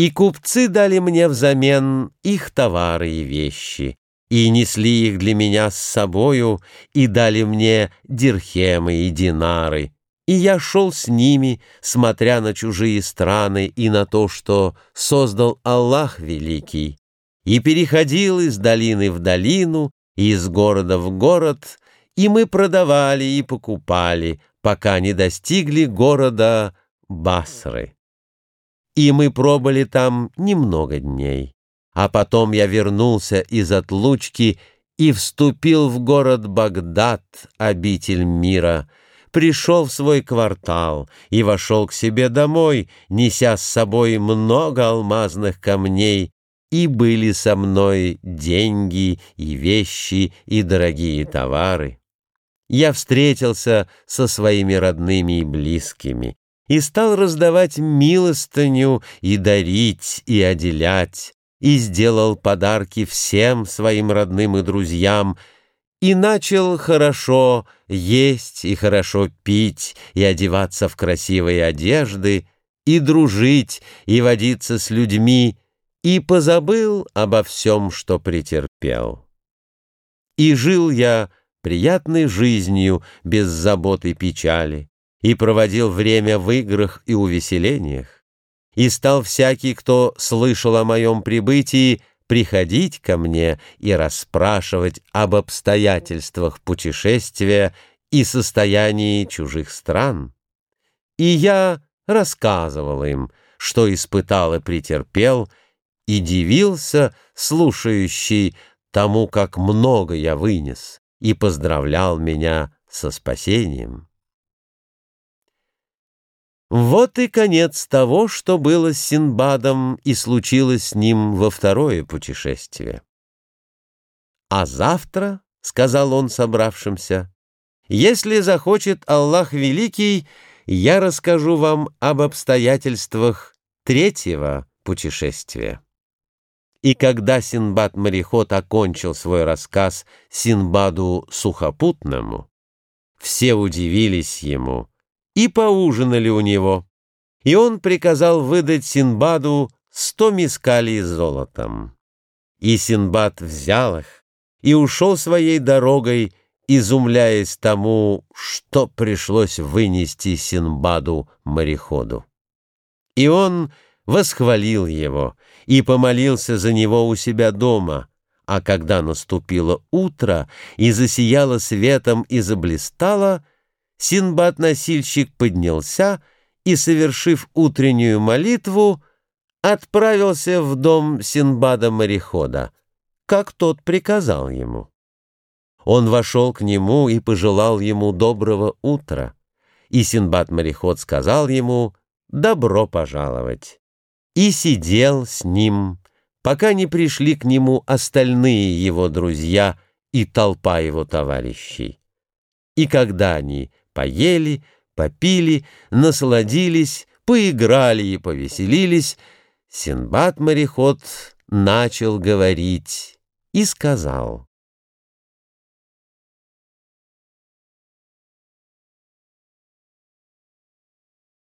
И купцы дали мне взамен их товары и вещи, и несли их для меня с собою, и дали мне дирхемы и динары. И я шел с ними, смотря на чужие страны и на то, что создал Аллах Великий, и переходил из долины в долину, и из города в город, и мы продавали и покупали, пока не достигли города Басры и мы пробыли там немного дней. А потом я вернулся из отлучки и вступил в город Багдад, обитель мира, пришел в свой квартал и вошел к себе домой, неся с собой много алмазных камней, и были со мной деньги и вещи и дорогие товары. Я встретился со своими родными и близкими, и стал раздавать милостыню и дарить, и отделять, и сделал подарки всем своим родным и друзьям, и начал хорошо есть и хорошо пить, и одеваться в красивые одежды, и дружить, и водиться с людьми, и позабыл обо всем, что претерпел. И жил я приятной жизнью без забот и печали и проводил время в играх и увеселениях, и стал всякий, кто слышал о моем прибытии, приходить ко мне и расспрашивать об обстоятельствах путешествия и состоянии чужих стран. И я рассказывал им, что испытал и претерпел, и дивился, слушающий тому, как много я вынес, и поздравлял меня со спасением. Вот и конец того, что было с Синбадом и случилось с ним во второе путешествие. «А завтра, — сказал он собравшимся, — если захочет Аллах Великий, я расскажу вам об обстоятельствах третьего путешествия». И когда Синбад-мореход окончил свой рассказ Синбаду Сухопутному, все удивились ему — и поужинали у него. И он приказал выдать Синбаду сто мискалей золотом. И Синбад взял их и ушел своей дорогой, изумляясь тому, что пришлось вынести Синбаду мореходу. И он восхвалил его и помолился за него у себя дома, а когда наступило утро и засияло светом и заблистало, Синбад-носильщик поднялся и, совершив утреннюю молитву, отправился в дом Синбада-морехода, как тот приказал ему. Он вошел к нему и пожелал ему доброго утра, и Синбад-мореход сказал ему «добро пожаловать» и сидел с ним, пока не пришли к нему остальные его друзья и толпа его товарищей. И когда они поели, попили, насладились, поиграли и повеселились, Синбад-мореход начал говорить и сказал —